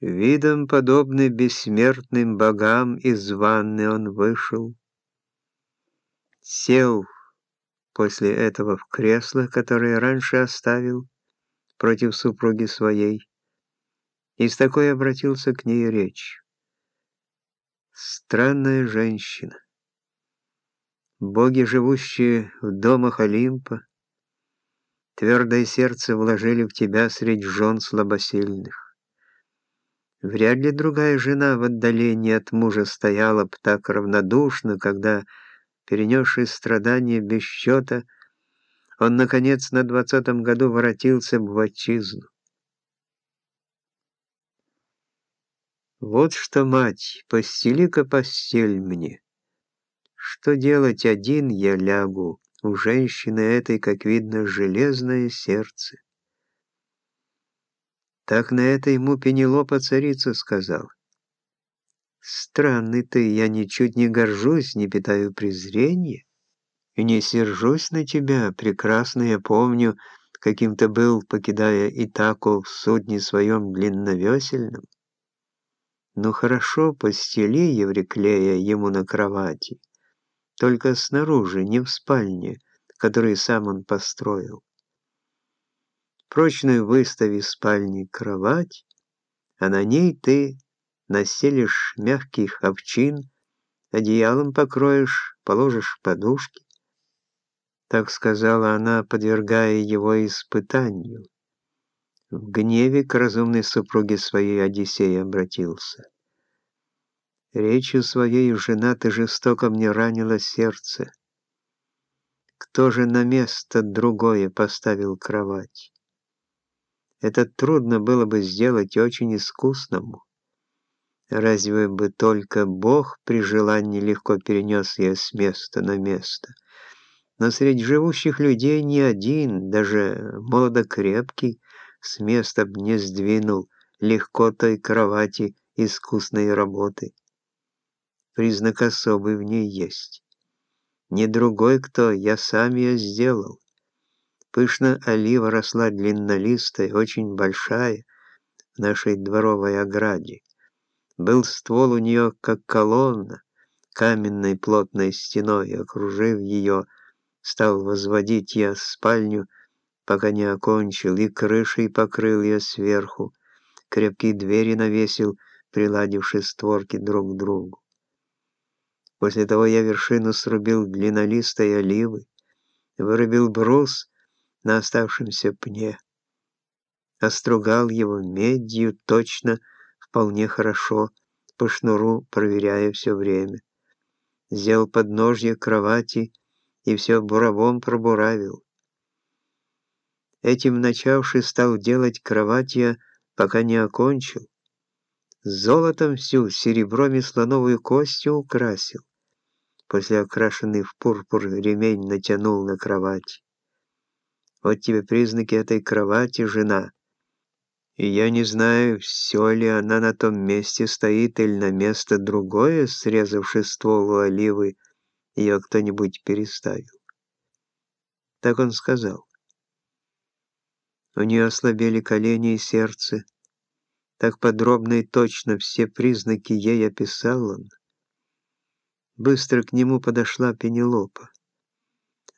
Видом подобный бессмертным богам из ванны он вышел, сел после этого в кресло, которое раньше оставил против супруги своей, и с такой обратился к ней речь. Странная женщина. Боги, живущие в домах Олимпа, твердое сердце вложили в тебя средь жен слабосильных. Вряд ли другая жена в отдалении от мужа стояла б так равнодушно, когда, перенесший страдания без счета, он, наконец, на двадцатом году воротился в отчизну. Вот что, мать, постели-ка постель мне. Что делать один я лягу, у женщины этой, как видно, железное сердце. Так на это ему Пенелопа царица сказал. Странный ты, я ничуть не горжусь, не питаю презрения и не сержусь на тебя, прекрасно я помню, каким ты был, покидая Итаку в судне своем длинновесельном. Ну хорошо, постели Евриклея ему на кровати, только снаружи, не в спальне, которую сам он построил. Прочную выстави спальни кровать, а на ней ты населишь мягких овчин, одеялом покроешь, положишь подушки. Так сказала она, подвергая его испытанию. В гневе к разумной супруге своей Одиссей обратился. Речью своей жена ты жестоко мне ранила сердце. Кто же на место другое поставил кровать? Это трудно было бы сделать очень искусному. Разве бы только Бог при желании легко перенес ее с места на место? Но среди живущих людей ни один, даже молодокрепкий, с места б не сдвинул легко той кровати искусной работы. Признак особый в ней есть. Не другой кто, я сам ее сделал. Пышно олива росла длиннолистая, очень большая, в нашей дворовой ограде. Был ствол у нее, как колонна, каменной плотной стеной, окружив ее, стал возводить я спальню, пока не окончил, и крышей покрыл ее сверху, крепкие двери навесил, приладивши створки друг к другу. После того я вершину срубил длиннолистой оливы, вырубил брус на оставшемся пне, остругал его медью точно, вполне хорошо, по шнуру проверяя все время. Сделал подножье кровати и все буровом пробуравил. Этим начавший стал делать кровать я, пока не окончил. Золотом всю, серебром и слоновую костью украсил. После окрашенный в пурпур ремень натянул на кровать. Вот тебе признаки этой кровати, жена. И я не знаю, все ли она на том месте стоит или на место другое, срезавши ствол у оливы, ее кто-нибудь переставил. Так он сказал. У нее ослабели колени и сердце. Так подробно и точно все признаки ей описал он. Быстро к нему подошла Пенелопа.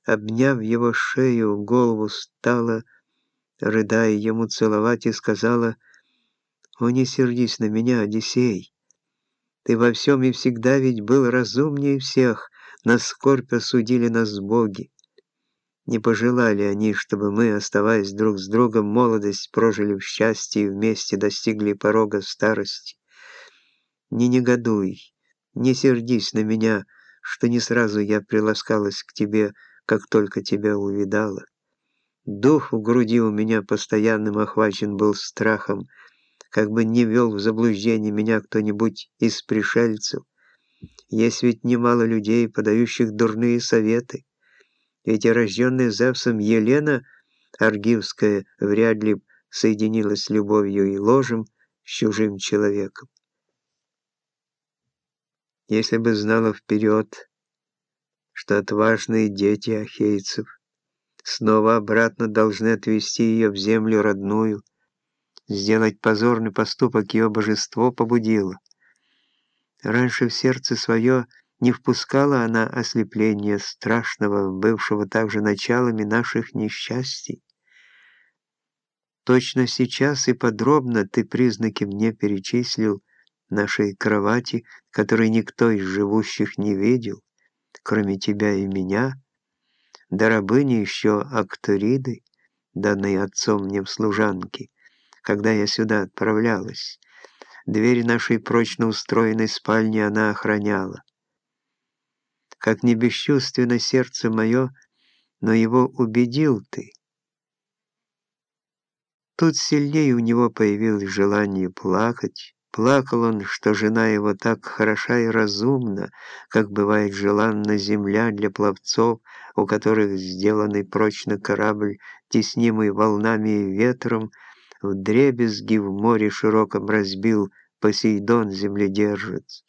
Обняв его шею, голову стала, рыдая ему целовать, и сказала, «О, не сердись на меня, Одиссей! Ты во всем и всегда ведь был разумнее всех, на скорбь осудили нас боги. Не пожелали они, чтобы мы, оставаясь друг с другом, молодость прожили в счастье и вместе достигли порога старости. Не негодуй, не сердись на меня, что не сразу я приласкалась к тебе, как только тебя увидала. Дух в груди у меня постоянным охвачен был страхом, как бы не вел в заблуждение меня кто-нибудь из пришельцев. Есть ведь немало людей, подающих дурные советы. Ведь рожденная Зевсом Елена Аргивская вряд ли соединилась с любовью и ложем с чужим человеком. Если бы знала вперед, что отважные дети ахейцев снова обратно должны отвести ее в землю родную, Сделать позорный поступок ее божество побудило. Раньше в сердце свое не впускала она ослепления страшного, бывшего также началами наших несчастий. Точно сейчас и подробно ты признаки мне перечислил нашей кровати, которой никто из живущих не видел, кроме тебя и меня, да рабыни еще Акториды, данной отцом мне в служанке, когда я сюда отправлялась. Дверь нашей прочно устроенной спальни она охраняла. Как не бесчувственно сердце мое, но его убедил ты. Тут сильнее у него появилось желание плакать. Плакал он, что жена его так хороша и разумна, как бывает желанна земля для пловцов, у которых сделанный прочно корабль, теснимый волнами и ветром, в дребезги в море широком разбил Посейдон земледержец.